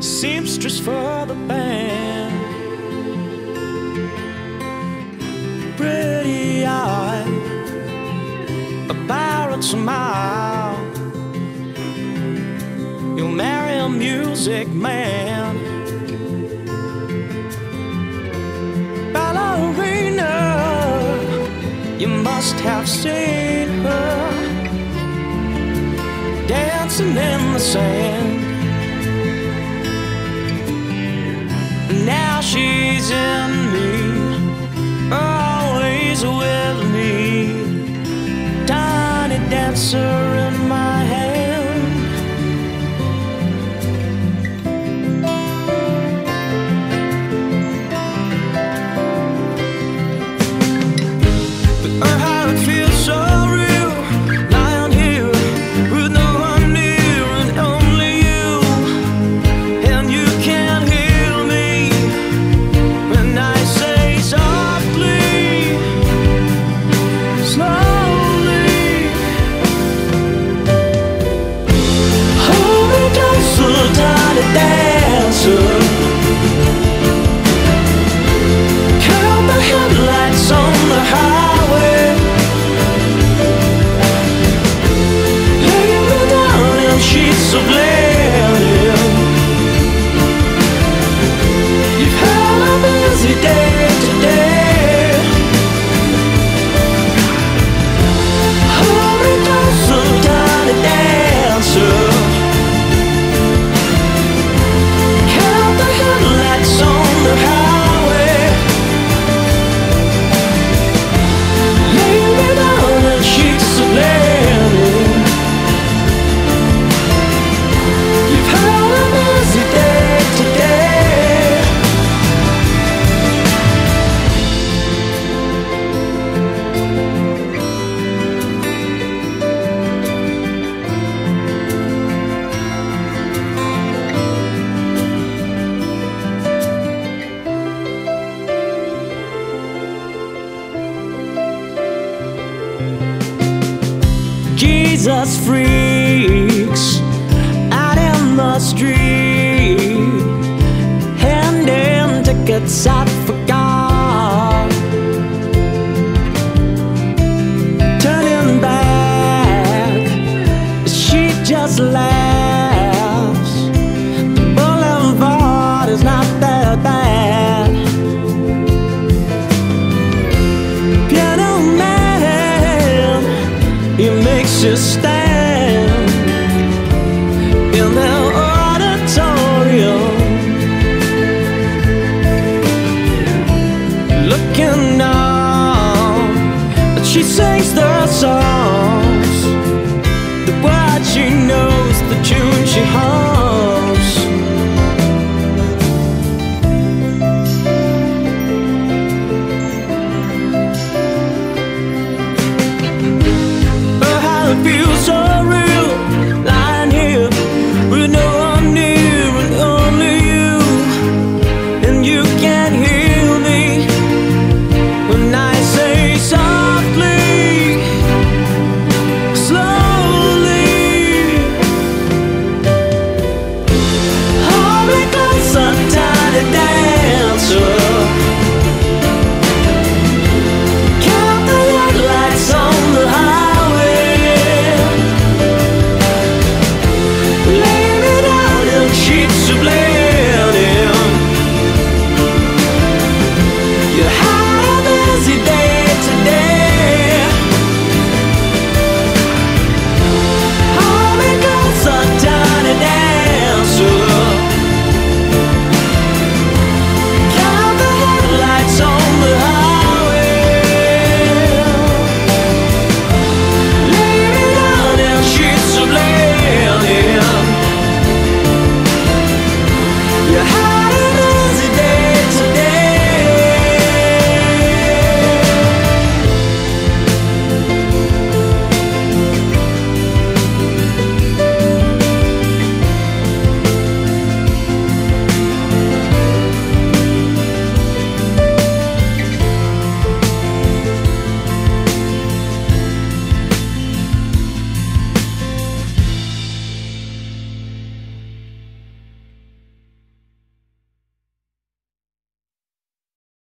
seamstress for the band. Pretty eye, a pirate smile. You'll marry a music man. Ballerina, you must have seen her dancing in the sand. She's in me, always with me. Tiny dancer Jesus freaks out in the street, handing tickets I forgot. Turning back, she just laughs. You stand in the auditorium, looking on. She sings the songs, feel feels so